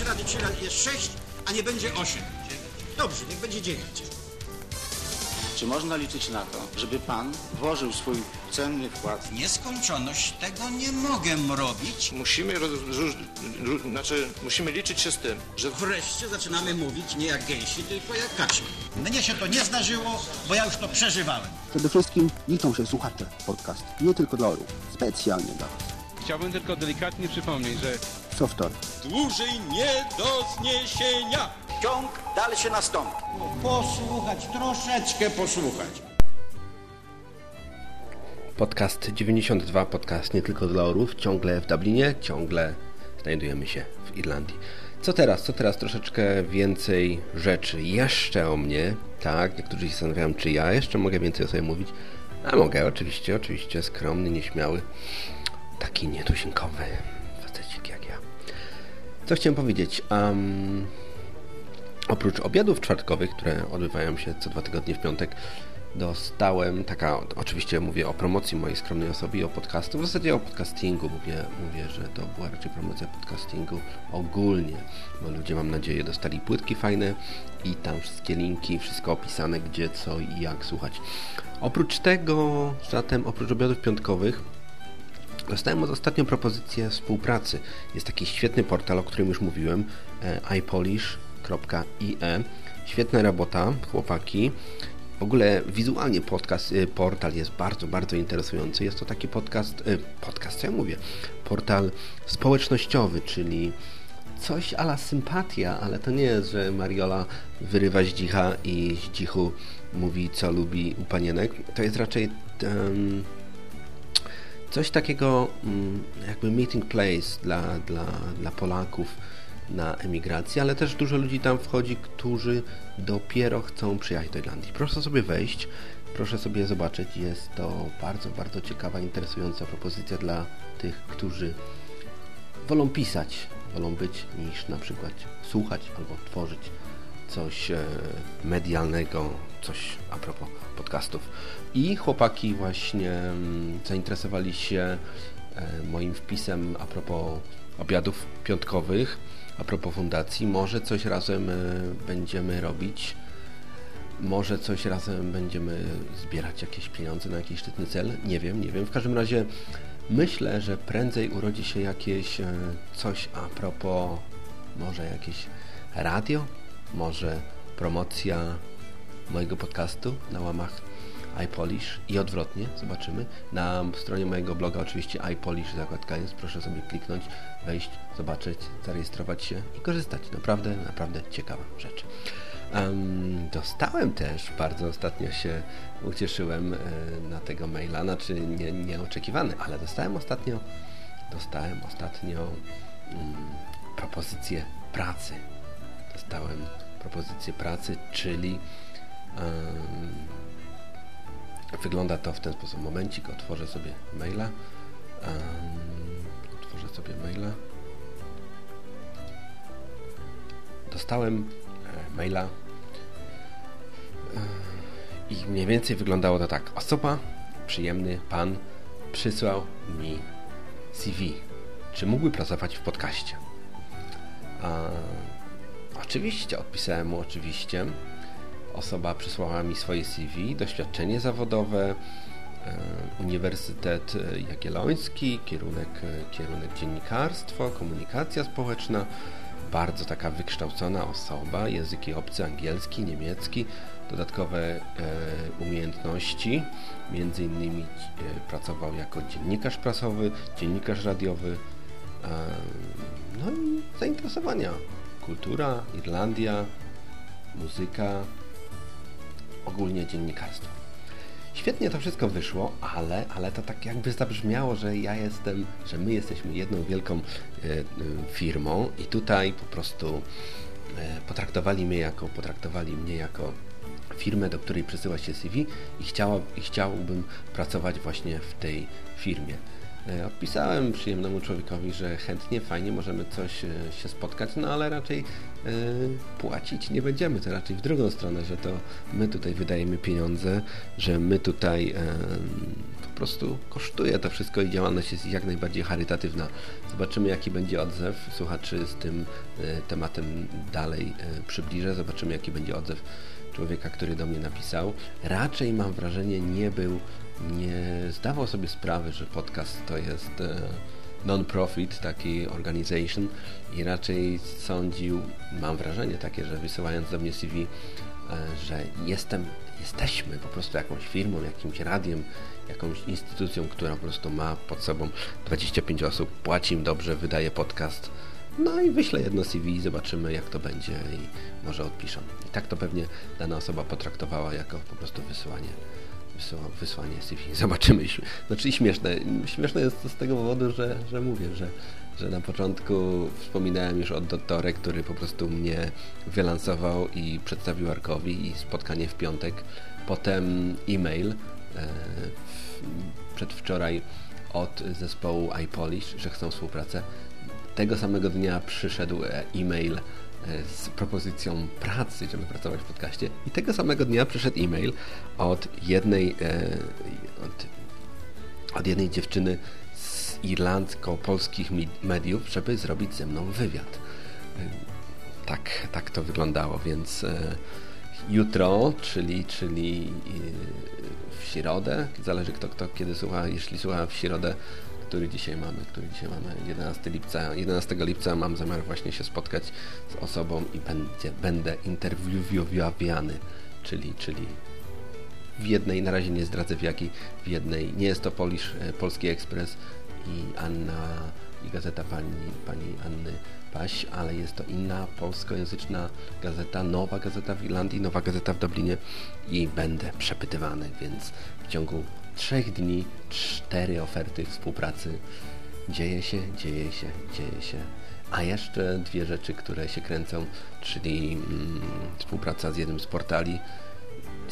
[SPEAKER 10] 3 razy 3 razy jest 6, a nie będzie 8. Dobrze, niech będzie 9.
[SPEAKER 11] Czy można liczyć na to, żeby pan włożył swój cenny wkład?
[SPEAKER 10] Nieskończoność tego nie mogę robić.
[SPEAKER 12] Musimy, roz, róż, ró, znaczy, musimy liczyć się z tym, że
[SPEAKER 10] Wreszcie zaczynamy mówić nie jak gęsi, tylko jak kaczki. Mnie się to nie zdarzyło, bo ja już to przeżywałem.
[SPEAKER 13] Przede wszystkim liczą się słuchacze podcast. Nie tylko dla orów. Specjalnie dla Was.
[SPEAKER 14] Chciałbym tylko delikatnie przypomnieć, że
[SPEAKER 13] Softor.
[SPEAKER 10] Dłużej nie do zniesienia. Ciąg dalszy nastąpi. Posłuchać, troszeczkę posłuchać.
[SPEAKER 1] Podcast 92, podcast nie tylko dla orów, ciągle w Dublinie, ciągle znajdujemy się w Irlandii. Co teraz? Co teraz? Troszeczkę więcej rzeczy jeszcze o mnie. Tak, niektórzy się zastanawiają, czy ja jeszcze mogę więcej o sobie mówić. A mogę, oczywiście, oczywiście, skromny, nieśmiały, taki nietuzinkowy. Co chciałem powiedzieć? Um, oprócz obiadów czwartkowych, które odbywają się co dwa tygodnie w piątek, dostałem, taka, oczywiście mówię o promocji mojej skromnej osoby i o podcastu, w zasadzie o podcastingu, mówię, mówię, że to była raczej promocja podcastingu ogólnie, bo ludzie mam nadzieję dostali płytki fajne i tam wszystkie linki, wszystko opisane, gdzie, co i jak słuchać. Oprócz tego, zatem oprócz obiadów piątkowych, Dostałem ostatnią propozycję współpracy. Jest taki świetny portal, o którym już mówiłem, e, ipolish.ie. Świetna robota, chłopaki. W ogóle wizualnie podcast, y, portal jest bardzo, bardzo interesujący. Jest to taki podcast, y, podcast, co ja mówię, portal społecznościowy, czyli coś ala sympatia, ale to nie jest, że Mariola wyrywa zdzicha i zdzichu mówi, co lubi u panienek. To jest raczej um, coś takiego um, jakby meeting place dla, dla, dla Polaków na emigracji, ale też dużo ludzi tam wchodzi, którzy dopiero chcą przyjechać do Irlandii. Proszę sobie wejść, proszę sobie zobaczyć. Jest to bardzo, bardzo ciekawa, interesująca propozycja dla tych, którzy wolą pisać, wolą być niż na przykład słuchać albo tworzyć coś e, medialnego, coś a propos podcastów. I chłopaki właśnie mm, zainteresowali się e, moim wpisem a propos obiadów piątkowych, a propos fundacji. Może coś razem e, będziemy robić. Może coś razem będziemy zbierać jakieś pieniądze na jakiś szczytny cel. Nie wiem, nie wiem. W każdym razie myślę, że prędzej urodzi się jakieś e, coś a propos może jakieś radio, może promocja mojego podcastu na łamach iPolish i odwrotnie, zobaczymy. Na stronie mojego bloga oczywiście iPolish zakładka jest, proszę sobie kliknąć, wejść, zobaczyć, zarejestrować się i korzystać. Naprawdę, naprawdę ciekawa rzecz. Um, dostałem też, bardzo ostatnio się ucieszyłem e, na tego maila, znaczy nie, nieoczekiwany, ale dostałem ostatnio, dostałem ostatnio um, propozycję pracy. Dostałem propozycję pracy, czyli um, wygląda to w ten sposób. Momencik, otworzę sobie maila. Um, otworzę sobie maila. Dostałem e, maila i mniej więcej wyglądało to tak. Osoba, przyjemny pan, przysłał mi CV. Czy mógłby pracować w podcaście? Oczywiście, odpisałem mu oczywiście. Osoba przysłała mi swoje CV, doświadczenie zawodowe, e, Uniwersytet Jagielloński, kierunek, kierunek dziennikarstwo, komunikacja społeczna, bardzo taka wykształcona osoba, języki obce, angielski, niemiecki, dodatkowe e, umiejętności, między innymi e, pracował jako dziennikarz prasowy, dziennikarz radiowy, no i zainteresowania. Kultura, Irlandia, muzyka, ogólnie dziennikarstwo. Świetnie to wszystko wyszło, ale, ale to tak jakby zabrzmiało, że ja jestem, że my jesteśmy jedną wielką e, e, firmą i tutaj po prostu e, potraktowali mnie jako, potraktowali mnie jako firmę, do której przesyła się CV i, chciała, i chciałbym pracować właśnie w tej firmie. Odpisałem przyjemnemu człowiekowi, że chętnie, fajnie możemy coś się spotkać, no ale raczej płacić nie będziemy, to raczej w drugą stronę, że to my tutaj wydajemy pieniądze, że my tutaj po prostu kosztuje to wszystko i działalność jest jak najbardziej charytatywna. Zobaczymy jaki będzie odzew słuchaczy z tym tematem dalej przybliżę, zobaczymy jaki będzie odzew człowieka, który do mnie napisał. Raczej mam wrażenie nie był nie zdawał sobie sprawy, że podcast to jest e, non-profit, taki organization i raczej sądził, mam wrażenie takie, że wysyłając do mnie CV, e, że jestem, jesteśmy po prostu jakąś firmą, jakimś radiem, jakąś instytucją, która po prostu ma pod sobą 25 osób, płaci im dobrze, wydaje podcast, no i wyślę jedno CV i zobaczymy jak to będzie i może odpiszą. I tak to pewnie dana osoba potraktowała jako po prostu wysyłanie wysłanie CV. Zobaczymy. Znaczy śmieszne. Śmieszne jest to z tego powodu, że, że mówię, że, że na początku wspominałem już o doktorze, który po prostu mnie wylansował i przedstawił Arkowi i spotkanie w piątek. Potem e-mail e, przedwczoraj od zespołu iPolish, że chcą współpracę. Tego samego dnia przyszedł e-mail z propozycją pracy, żeby pracować w podcaście i tego samego dnia przyszedł e-mail od jednej e, od, od jednej dziewczyny z irlandzko-polskich mediów, żeby zrobić ze mną wywiad. E, tak, tak to wyglądało, więc jutro, czyli, czyli w środę, zależy kto, kto kiedy słucha, jeśli słucha w środę który dzisiaj mamy, który dzisiaj mamy 11 lipca. 11 lipca mam zamiar właśnie się spotkać z osobą i będzie, będę interwiowiany, czyli, czyli w jednej, na razie nie zdradzę w jakiej, w jednej, nie jest to Polish, e, Polski Ekspres i Anna i gazeta pani, pani Anny Paś, ale jest to inna polskojęzyczna gazeta, nowa gazeta w Irlandii, nowa gazeta w Dublinie i będę przepytywany, więc w ciągu trzech dni cztery oferty współpracy. Dzieje się, dzieje się, dzieje się. A jeszcze dwie rzeczy, które się kręcą, czyli mm, współpraca z jednym z portali.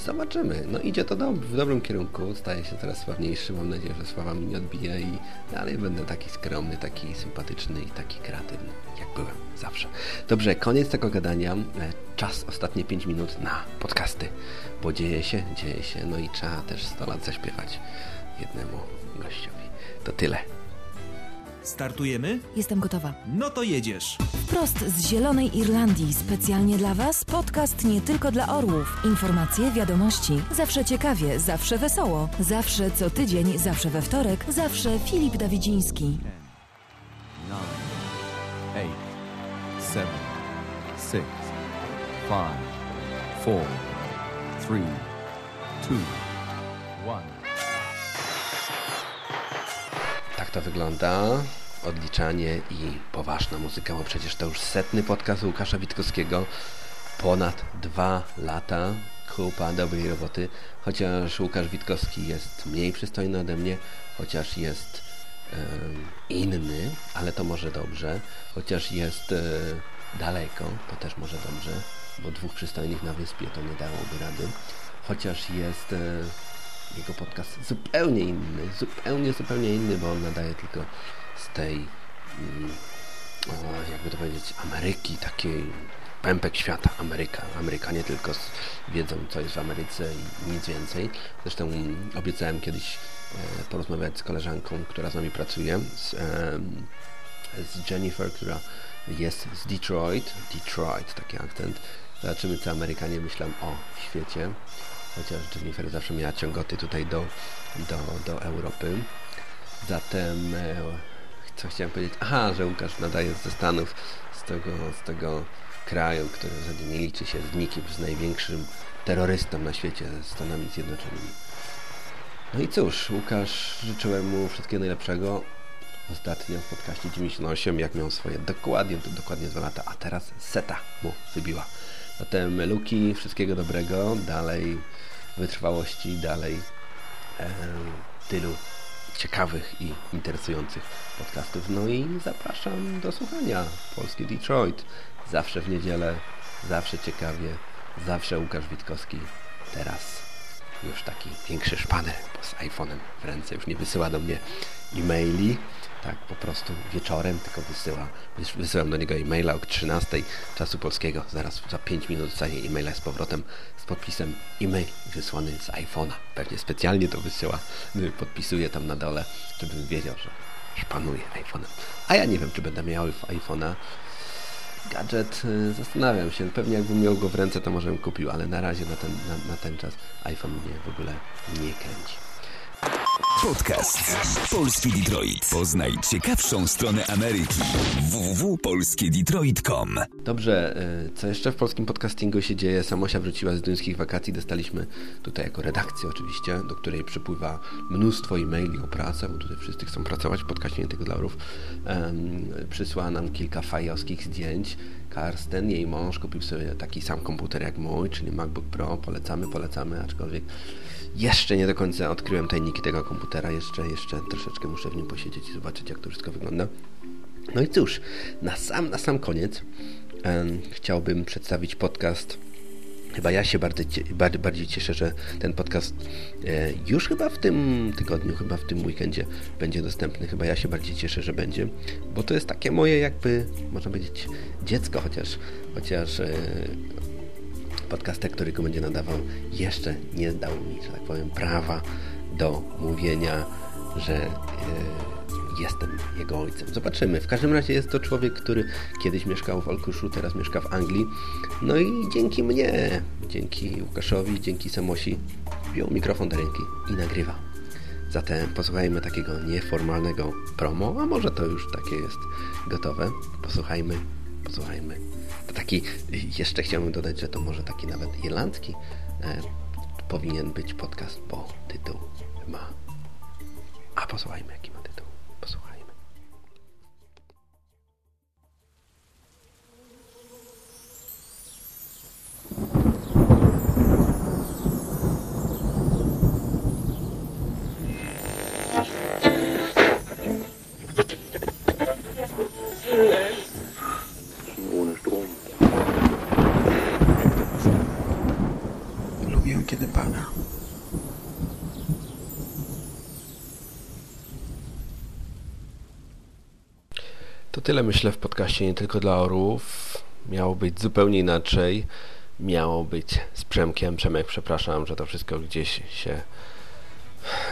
[SPEAKER 1] Zobaczymy. No idzie to do, w dobrym kierunku, staje się coraz sławniejszy. Mam nadzieję, że sława mi nie odbije i dalej będę taki skromny, taki sympatyczny i taki kreatywny, jak byłem zawsze. Dobrze, koniec tego gadania. E, czas, ostatnie 5 minut na podcasty, bo dzieje się, dzieje się, no i trzeba też 100 lat zaśpiewać jednemu gościowi. To tyle.
[SPEAKER 15] Startujemy?
[SPEAKER 3] Jestem gotowa.
[SPEAKER 15] No to jedziesz.
[SPEAKER 3] Wprost z Zielonej Irlandii, specjalnie dla Was, podcast nie tylko dla orłów. Informacje, wiadomości, zawsze ciekawie, zawsze wesoło, zawsze co tydzień, zawsze we wtorek, zawsze Filip Dawidziński.
[SPEAKER 5] 8, 7, 6, 5, 4, 3, 2, 1.
[SPEAKER 1] To wygląda. Odliczanie i poważna muzyka, bo przecież to już setny podcast Łukasza Witkowskiego. Ponad dwa lata kupa dobrej roboty. Chociaż Łukasz Witkowski jest mniej przystojny ode mnie, chociaż jest inny, ale to może dobrze. Chociaż jest e, daleko, to też może dobrze, bo dwóch przystojnych na wyspie to nie dałoby rady. Chociaż jest e, jego podcast zupełnie inny, zupełnie, zupełnie inny, bo on nadaje tylko z tej, mm, jakby to powiedzieć, Ameryki, takiej pępek świata, Ameryka. Ameryka nie tylko wiedzą, co jest w Ameryce i nic więcej. Zresztą obiecałem kiedyś e, porozmawiać z koleżanką, która z nami pracuje, z, z Jennifer, która jest z Detroit. Detroit, taki akcent. Zobaczymy, co Amerykanie myślą o świecie chociaż Jennifer zawsze miała ciągoty tutaj do, do, do Europy. Zatem, e, co chciałem powiedzieć? Aha, że Łukasz nadaje ze Stanów, z tego, z tego kraju, który w zasadzie nie liczy się z nikim, z największym terrorystą na świecie, ze Stanami Zjednoczonymi. No i cóż, Łukasz, życzyłem mu wszystkiego najlepszego. ostatnio w podcaście 98, jak miał swoje dokładnie, to dokładnie 2 lata, a teraz seta mu wybiła. Zatem Luki, wszystkiego dobrego, dalej wytrwałości, dalej e, tylu ciekawych i interesujących podcastów. No i zapraszam do słuchania. Polski Detroit. Zawsze w niedzielę, zawsze ciekawie, zawsze Łukasz Witkowski. Teraz już taki większy szpaner, z iPhone'em w ręce już nie wysyła do mnie e-maili, tak po prostu wieczorem, tylko wysyła, wysyłam do niego e-maila o 13 czasu polskiego, zaraz za 5 minut dostaję e-maila z powrotem z podpisem e-mail wysłany z iPhone'a. Pewnie specjalnie to wysyła, podpisuje tam na dole, żebym wiedział, że szpanuje iPhone'em. A ja nie wiem, czy będę miał iPhone'a gadżet, y, zastanawiam się. Pewnie jakbym miał go w ręce, to może bym kupił, ale na razie na ten, na, na ten czas iPhone mnie w ogóle nie kręci.
[SPEAKER 16] Podcast Polski Detroit. Poznaj ciekawszą stronę Ameryki. www.polskiedetroit.com
[SPEAKER 1] Dobrze, y, co jeszcze w polskim podcastingu się dzieje? Samosia wróciła z duńskich wakacji. Dostaliśmy tutaj jako redakcję oczywiście, do której przypływa mnóstwo e-maili o pracę, bo tutaj wszyscy chcą pracować w podcaście dla orów. Um, przysłała nam kilka fajowskich zdjęć. Karsten, jej mąż, kupił sobie taki sam komputer jak mój, czyli MacBook Pro. Polecamy, polecamy, aczkolwiek jeszcze nie do końca odkryłem tajniki tego komputera. Jeszcze, jeszcze troszeczkę muszę w nim posiedzieć i zobaczyć, jak to wszystko wygląda. No i cóż, na sam, na sam koniec um, chciałbym przedstawić podcast. Chyba ja się bardzo, bardziej, bardziej cieszę, że ten podcast e, już chyba w tym tygodniu, chyba w tym weekendzie będzie dostępny. Chyba ja się bardziej cieszę, że będzie, bo to jest takie moje jakby, można powiedzieć, dziecko, chociaż, chociaż e, podcaster, który go będzie nadawał, jeszcze nie dał mi, że tak powiem, prawa do mówienia, że e, jestem jego ojcem. Zobaczymy. W każdym razie jest to człowiek, który kiedyś mieszkał w Olkuszu, teraz mieszka w Anglii. No i dzięki mnie, dzięki Łukaszowi, dzięki Samosi wziął mikrofon do ręki i nagrywa. Zatem posłuchajmy takiego nieformalnego promo, a może to już takie jest gotowe. Posłuchajmy, posłuchajmy. Taki, jeszcze chciałbym dodać, że to może taki nawet irlandzki e, powinien być podcast, bo tytuł ma. A posłuchajmy, jaki ma tytuł. Posłuchajmy.
[SPEAKER 13] Ohne
[SPEAKER 17] kiedy pada.
[SPEAKER 1] To tyle myślę w podcaście nie tylko dla orłów. Miało być zupełnie inaczej. Miało być z Przemkiem. Przemek, przepraszam, że to wszystko gdzieś się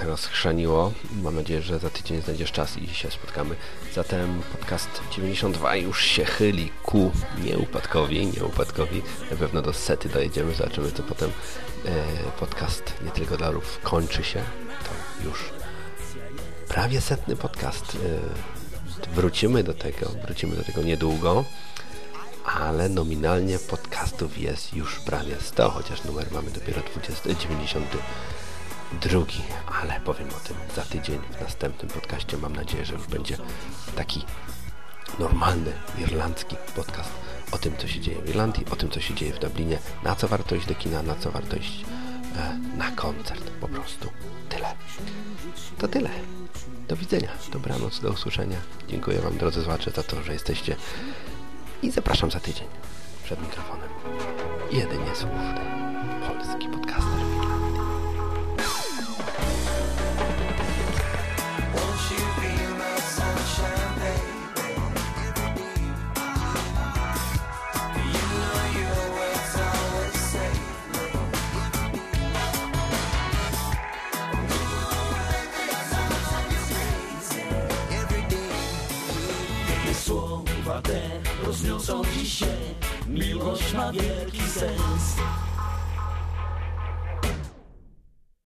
[SPEAKER 1] rozchrzaniło. Mam nadzieję, że za tydzień znajdziesz czas i się spotkamy. Zatem podcast 92 już się chyli ku nieupadkowi, nieupadkowi. Na pewno do sety dojedziemy, zobaczymy co potem e, podcast nie tylko dla orłów kończy się. To już prawie setny podcast. E, wrócimy do tego, wrócimy do tego niedługo, ale nominalnie podcastów jest już prawie 100, chociaż numer mamy dopiero 20, 92, ale powiem o tym za tydzień w następnym podcaście. Mam nadzieję, że już będzie taki normalny, irlandzki podcast o tym, co się dzieje w Irlandii, o tym, co się dzieje w Dublinie, na co warto iść do kina, na co warto iść e, na koncert. Po prostu tyle. To tyle. Do widzenia. Dobranoc, do usłyszenia. Dziękuję Wam, drodzy słuchacze, za to, że jesteście i zapraszam za tydzień przed mikrofonem. Jedynie słuszny polski podcaster
[SPEAKER 18] wielki sens